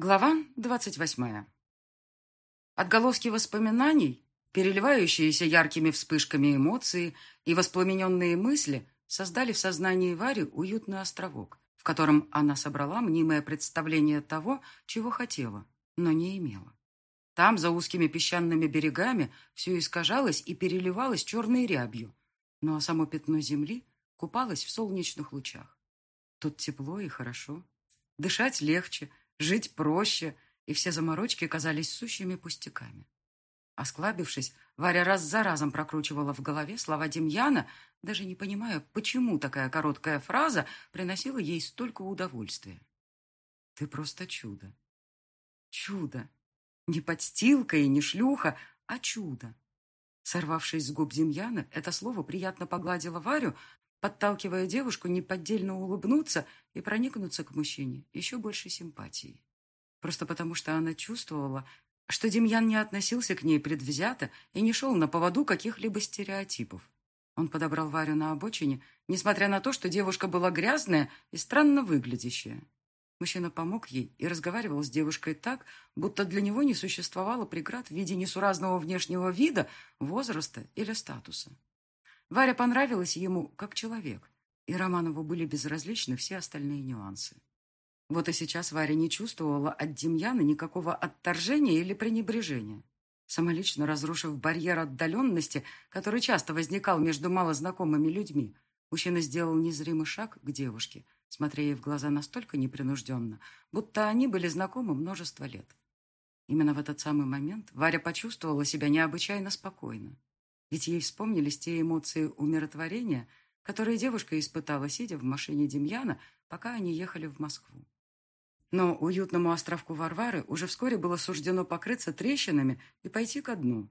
Глава двадцать восьмая. Отголоски воспоминаний, переливающиеся яркими вспышками эмоции и воспламененные мысли создали в сознании Вари уютный островок, в котором она собрала мнимое представление того, чего хотела, но не имела. Там, за узкими песчаными берегами, все искажалось и переливалось черной рябью, ну а само пятно земли купалось в солнечных лучах. Тут тепло и хорошо. Дышать легче, жить проще, и все заморочки казались сущими пустяками. Осклабившись, Варя раз за разом прокручивала в голове слова Демьяна, даже не понимая, почему такая короткая фраза приносила ей столько удовольствия. «Ты просто чудо!» «Чудо!» Не подстилка и не шлюха, а чудо. Сорвавшись с губ Демьяна, это слово приятно погладило Варю, подталкивая девушку неподдельно улыбнуться и проникнуться к мужчине еще больше симпатии. Просто потому, что она чувствовала, что Демьян не относился к ней предвзято и не шел на поводу каких-либо стереотипов. Он подобрал Варю на обочине, несмотря на то, что девушка была грязная и странно выглядящая. Мужчина помог ей и разговаривал с девушкой так, будто для него не существовало преград в виде несуразного внешнего вида, возраста или статуса. Варя понравилась ему как человек, и Романову были безразличны все остальные нюансы. Вот и сейчас Варя не чувствовала от Демьяна никакого отторжения или пренебрежения. Самолично разрушив барьер отдаленности, который часто возникал между малознакомыми людьми, мужчина сделал незримый шаг к девушке, смотря ей в глаза настолько непринужденно, будто они были знакомы множество лет. Именно в этот самый момент Варя почувствовала себя необычайно спокойно. Ведь ей вспомнились те эмоции умиротворения, которые девушка испытала, сидя в машине Демьяна, пока они ехали в Москву. Но уютному островку Варвары уже вскоре было суждено покрыться трещинами и пойти ко дну.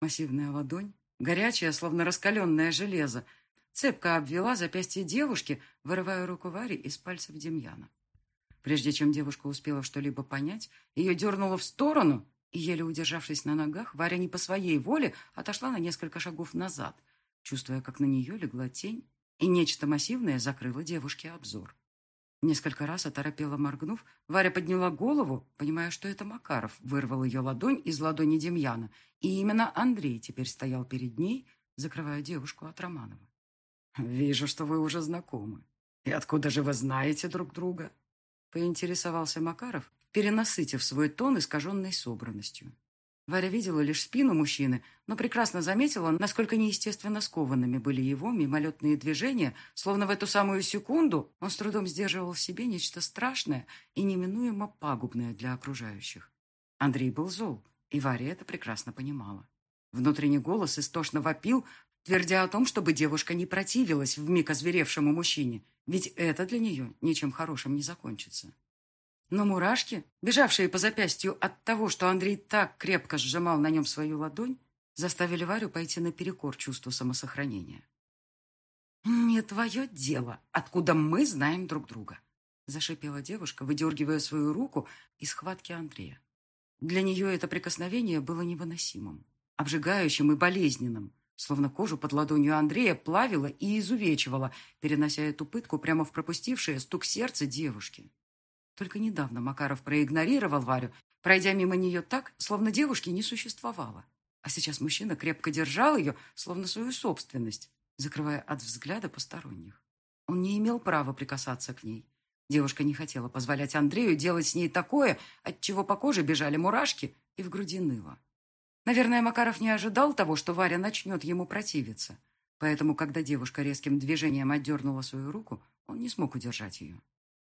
Массивная ладонь, горячая, словно раскаленное железо, цепко обвела запястье девушки, вырывая руку Вари из пальцев Демьяна. Прежде чем девушка успела что-либо понять, ее дернуло в сторону, еле удержавшись на ногах, Варя не по своей воле отошла на несколько шагов назад, чувствуя, как на нее легла тень, и нечто массивное закрыло девушке обзор. Несколько раз оторопела моргнув, Варя подняла голову, понимая, что это Макаров вырвал ее ладонь из ладони Демьяна, и именно Андрей теперь стоял перед ней, закрывая девушку от Романова. «Вижу, что вы уже знакомы. И откуда же вы знаете друг друга?» поинтересовался Макаров, перенасытив свой тон искаженной собранностью. Варя видела лишь спину мужчины, но прекрасно заметила, насколько неестественно скованными были его мимолетные движения, словно в эту самую секунду он с трудом сдерживал в себе нечто страшное и неминуемо пагубное для окружающих. Андрей был зол, и Варя это прекрасно понимала. Внутренний голос истошно вопил, твердя о том, чтобы девушка не противилась вмиг озверевшему мужчине, ведь это для нее ничем хорошим не закончится. Но мурашки, бежавшие по запястью от того, что Андрей так крепко сжимал на нем свою ладонь, заставили Варю пойти наперекор чувству самосохранения. «Не твое дело, откуда мы знаем друг друга», зашипела девушка, выдергивая свою руку из схватки Андрея. Для нее это прикосновение было невыносимым, обжигающим и болезненным, словно кожу под ладонью Андрея плавило и изувечивало, перенося эту пытку прямо в пропустившее стук сердца девушки. Только недавно Макаров проигнорировал Варю, пройдя мимо нее так, словно девушки не существовало. А сейчас мужчина крепко держал ее, словно свою собственность, закрывая от взгляда посторонних. Он не имел права прикасаться к ней. Девушка не хотела позволять Андрею делать с ней такое, от чего по коже бежали мурашки и в груди ныло. Наверное, Макаров не ожидал того, что Варя начнет ему противиться. Поэтому, когда девушка резким движением отдернула свою руку, он не смог удержать ее.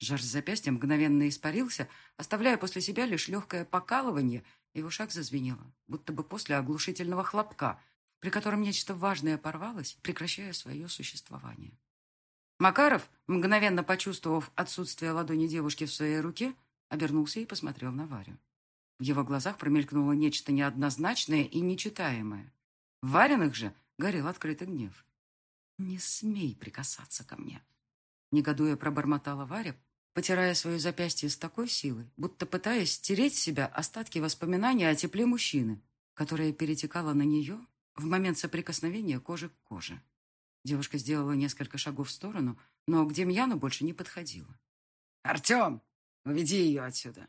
Жар с запястья мгновенно испарился, оставляя после себя лишь легкое покалывание, и в ушах зазвенело, будто бы после оглушительного хлопка, при котором нечто важное порвалось, прекращая свое существование. Макаров, мгновенно почувствовав отсутствие ладони девушки в своей руке, обернулся и посмотрел на Варю. В его глазах промелькнуло нечто неоднозначное и нечитаемое. В Вариных же горел открытый гнев. «Не смей прикасаться ко мне!» Негодуя пробормотала Варя, потирая свое запястье с такой силой, будто пытаясь стереть с себя остатки воспоминаний о тепле мужчины, которое перетекало на нее в момент соприкосновения кожи к коже. Девушка сделала несколько шагов в сторону, но к Демьяну больше не подходила. «Артем, уведи ее отсюда!»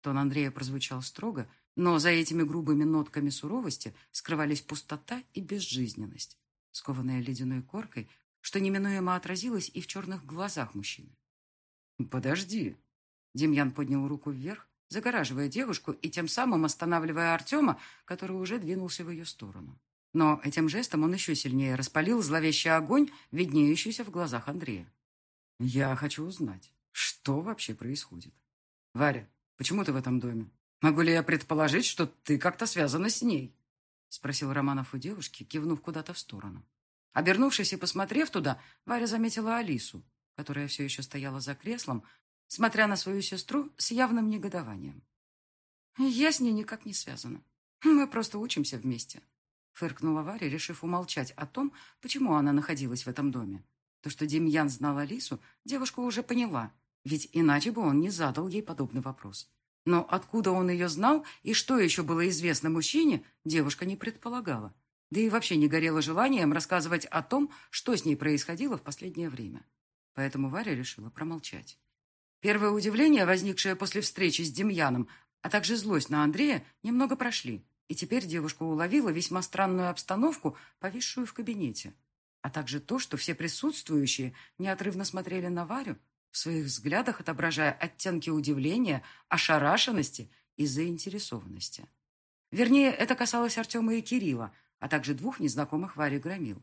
Тон Андрея прозвучал строго, но за этими грубыми нотками суровости скрывались пустота и безжизненность, скованная ледяной коркой, что неминуемо отразилось и в черных глазах мужчины. «Подожди!» Демьян поднял руку вверх, загораживая девушку и тем самым останавливая Артема, который уже двинулся в ее сторону. Но этим жестом он еще сильнее распалил зловещий огонь, виднеющийся в глазах Андрея. «Я хочу узнать, что вообще происходит? Варя, почему ты в этом доме? Могу ли я предположить, что ты как-то связана с ней?» Спросил Романов у девушки, кивнув куда-то в сторону. Обернувшись и посмотрев туда, Варя заметила Алису, которая все еще стояла за креслом, смотря на свою сестру с явным негодованием. «Я с ней никак не связана. Мы просто учимся вместе», — фыркнула Варя, решив умолчать о том, почему она находилась в этом доме. То, что Демьян знал Алису, девушка уже поняла, ведь иначе бы он не задал ей подобный вопрос. Но откуда он ее знал и что еще было известно мужчине, девушка не предполагала. Да и вообще не горела желанием рассказывать о том, что с ней происходило в последнее время. Поэтому Варя решила промолчать. Первое удивление, возникшее после встречи с Демьяном, а также злость на Андрея, немного прошли, и теперь девушка уловила весьма странную обстановку, повисшую в кабинете а также то, что все присутствующие неотрывно смотрели на Варю, в своих взглядах отображая оттенки удивления, ошарашенности и заинтересованности. Вернее, это касалось Артема и Кирилла, а также двух незнакомых Варе громил.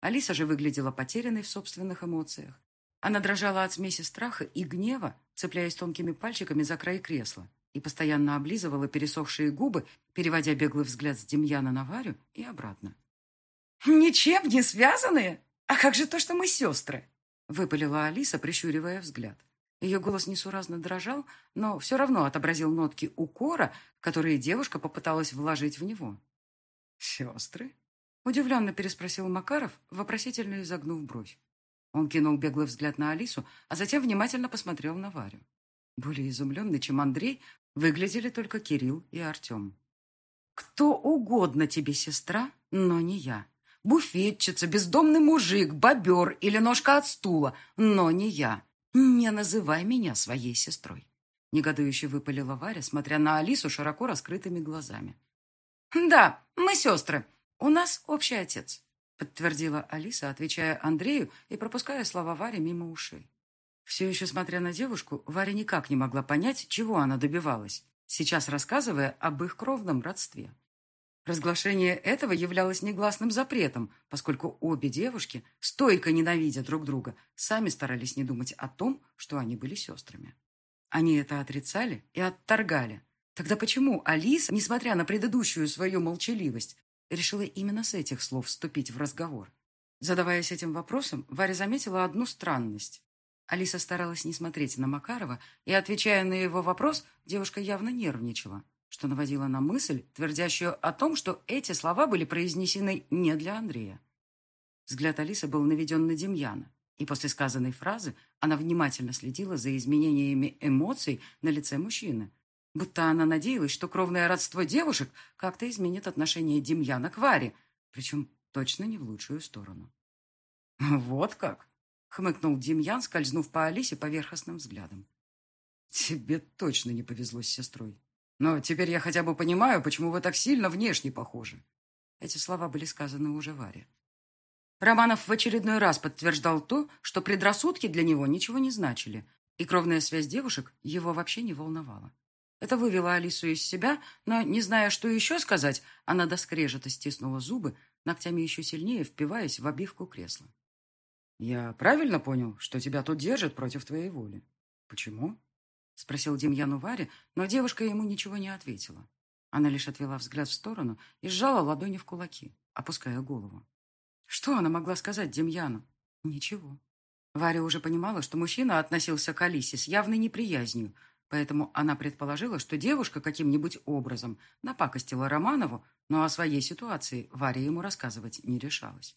Алиса же выглядела потерянной в собственных эмоциях. Она дрожала от смеси страха и гнева, цепляясь тонкими пальчиками за край кресла, и постоянно облизывала пересохшие губы, переводя беглый взгляд с Демьяна на Варю и обратно. «Ничем не связанные? А как же то, что мы сестры?» Выпалила Алиса, прищуривая взгляд. Ее голос несуразно дрожал, но все равно отобразил нотки укора, которые девушка попыталась вложить в него. «Сестры?» — удивленно переспросил Макаров, вопросительно изогнув бровь. Он кинул беглый взгляд на Алису, а затем внимательно посмотрел на Варю. Более изумленный, чем Андрей, выглядели только Кирилл и Артем. «Кто угодно тебе, сестра, но не я», буфетчица, бездомный мужик, бобер или ножка от стула, но не я. Не называй меня своей сестрой. Негодующе выпалила Варя, смотря на Алису широко раскрытыми глазами. «Да, мы сестры. У нас общий отец», подтвердила Алиса, отвечая Андрею и пропуская слова Вари мимо ушей. Все еще смотря на девушку, Варя никак не могла понять, чего она добивалась, сейчас рассказывая об их кровном родстве. Разглашение этого являлось негласным запретом, поскольку обе девушки, стойко ненавидя друг друга, сами старались не думать о том, что они были сестрами. Они это отрицали и отторгали. Тогда почему Алиса, несмотря на предыдущую свою молчаливость, решила именно с этих слов вступить в разговор? Задаваясь этим вопросом, Варя заметила одну странность. Алиса старалась не смотреть на Макарова, и, отвечая на его вопрос, девушка явно нервничала что наводило на мысль, твердящую о том, что эти слова были произнесены не для Андрея. Взгляд Алисы был наведен на Демьяна, и после сказанной фразы она внимательно следила за изменениями эмоций на лице мужчины, будто она надеялась, что кровное родство девушек как-то изменит отношение Демьяна к Варе, причем точно не в лучшую сторону. «Вот как!» — хмыкнул Демьян, скользнув по Алисе поверхностным взглядом. «Тебе точно не повезло с сестрой. Но теперь я хотя бы понимаю, почему вы так сильно внешне похожи. Эти слова были сказаны уже Варе. Романов в очередной раз подтверждал то, что предрассудки для него ничего не значили, и кровная связь девушек его вообще не волновала. Это вывело Алису из себя, но, не зная, что еще сказать, она до скрежета стиснула зубы, ногтями еще сильнее впиваясь в обивку кресла. «Я правильно понял, что тебя тут держат против твоей воли? Почему?» — спросил Демьян у Вари, но девушка ему ничего не ответила. Она лишь отвела взгляд в сторону и сжала ладони в кулаки, опуская голову. Что она могла сказать Демьяну? Ничего. Варя уже понимала, что мужчина относился к Алисе с явной неприязнью, поэтому она предположила, что девушка каким-нибудь образом напакостила Романову, но о своей ситуации Варя ему рассказывать не решалась.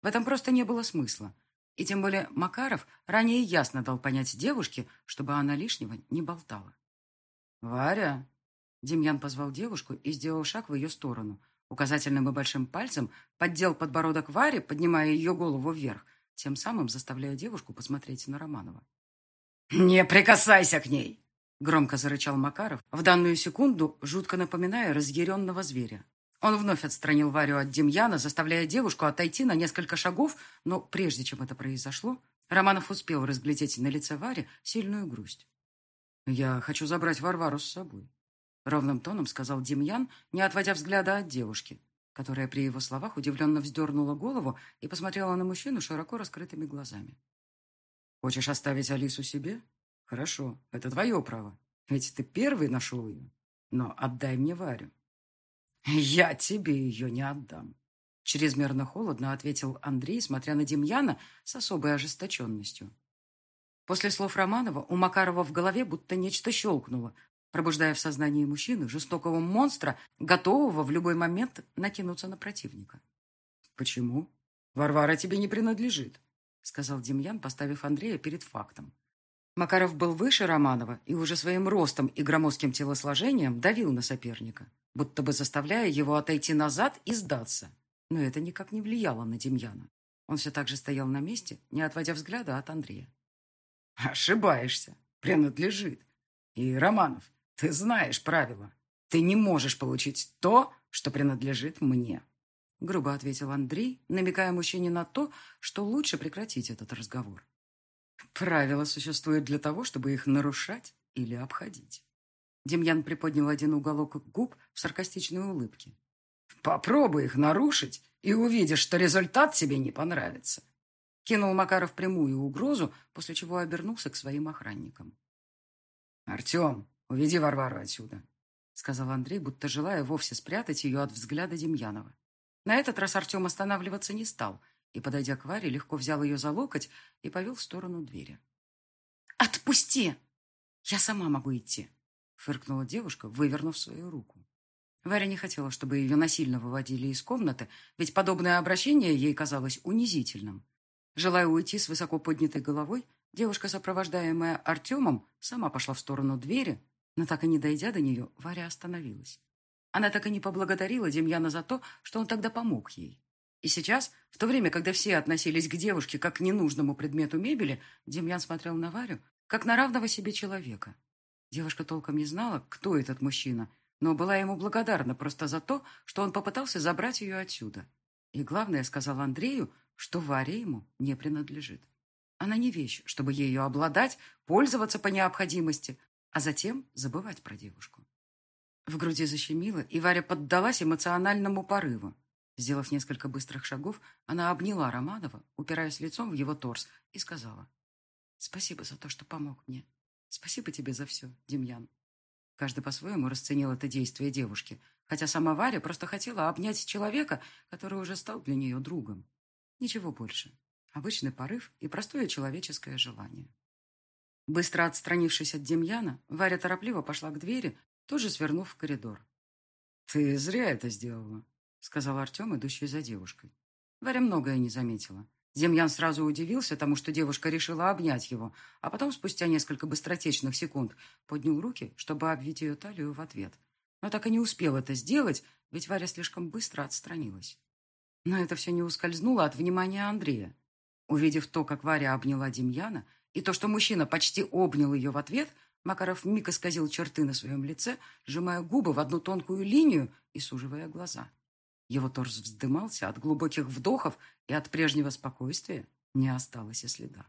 В этом просто не было смысла. И тем более Макаров ранее ясно дал понять девушке, чтобы она лишнего не болтала. «Варя!» Демьян позвал девушку и сделал шаг в ее сторону. Указательным и большим пальцем поддел подбородок Варе, поднимая ее голову вверх, тем самым заставляя девушку посмотреть на Романова. «Не прикасайся к ней!» Громко зарычал Макаров, в данную секунду жутко напоминая разъяренного зверя. Он вновь отстранил Варю от Демьяна, заставляя девушку отойти на несколько шагов, но прежде чем это произошло, Романов успел разглядеть на лице Вари сильную грусть. «Я хочу забрать Варвару с собой», — ровным тоном сказал Демьян, не отводя взгляда от девушки, которая при его словах удивленно вздернула голову и посмотрела на мужчину широко раскрытыми глазами. «Хочешь оставить Алису себе? Хорошо, это твое право, ведь ты первый нашел ее. Но отдай мне Варю». «Я тебе ее не отдам», — чрезмерно холодно ответил Андрей, смотря на Демьяна с особой ожесточенностью. После слов Романова у Макарова в голове будто нечто щелкнуло, пробуждая в сознании мужчины жестокого монстра, готового в любой момент накинуться на противника. «Почему? Варвара тебе не принадлежит», — сказал Демьян, поставив Андрея перед фактом. Макаров был выше Романова и уже своим ростом и громоздким телосложением давил на соперника, будто бы заставляя его отойти назад и сдаться. Но это никак не влияло на Демьяна. Он все так же стоял на месте, не отводя взгляда от Андрея. Ошибаешься. Принадлежит. И, Романов, ты знаешь правила. Ты не можешь получить то, что принадлежит мне. Грубо ответил Андрей, намекая мужчине на то, что лучше прекратить этот разговор. Правила существуют для того, чтобы их нарушать или обходить. Демьян приподнял один уголок губ в саркастичной улыбке. Попробуй их нарушить, и увидишь, что результат тебе не понравится. Кинул Макаров прямую угрозу, после чего обернулся к своим охранникам. «Артем, уведи Варвару отсюда», — сказал Андрей, будто желая вовсе спрятать ее от взгляда Демьянова. На этот раз Артем останавливаться не стал и, подойдя к Варе, легко взял ее за локоть и повел в сторону двери. «Отпусти! Я сама могу идти!» — фыркнула девушка, вывернув свою руку. Варя не хотела, чтобы ее насильно выводили из комнаты, ведь подобное обращение ей казалось унизительным. Желая уйти с высоко поднятой головой, девушка, сопровождаемая Артемом, сама пошла в сторону двери, но так и не дойдя до нее, Варя остановилась. Она так и не поблагодарила Демьяна за то, что он тогда помог ей. И сейчас, в то время, когда все относились к девушке как к ненужному предмету мебели, Демьян смотрел на Варю, как на равного себе человека. Девушка толком не знала, кто этот мужчина, но была ему благодарна просто за то, что он попытался забрать ее отсюда. И главное, сказал Андрею, что Варе ему не принадлежит. Она не вещь, чтобы ею обладать, пользоваться по необходимости, а затем забывать про девушку. В груди защемило, и Варя поддалась эмоциональному порыву. Сделав несколько быстрых шагов, она обняла Романова, упираясь лицом в его торс, и сказала, «Спасибо за то, что помог мне. Спасибо тебе за все, Демьян». Каждый по-своему расценил это действие девушки, хотя сама Варя просто хотела обнять человека, который уже стал для нее другом. Ничего больше. Обычный порыв и простое человеческое желание. Быстро отстранившись от Демьяна, Варя торопливо пошла к двери, тоже свернув в коридор. «Ты зря это сделала», — сказал Артем, идущий за девушкой. Варя многое не заметила. Демьян сразу удивился тому, что девушка решила обнять его, а потом, спустя несколько быстротечных секунд, поднял руки, чтобы обвить ее талию в ответ. Но так и не успел это сделать, ведь Варя слишком быстро отстранилась. Но это все не ускользнуло от внимания Андрея. Увидев то, как Варя обняла Демьяна, и то, что мужчина почти обнял ее в ответ, Макаров миг исказил черты на своем лице, сжимая губы в одну тонкую линию и суживая глаза. Его торс вздымался от глубоких вдохов, и от прежнего спокойствия не осталось и следа.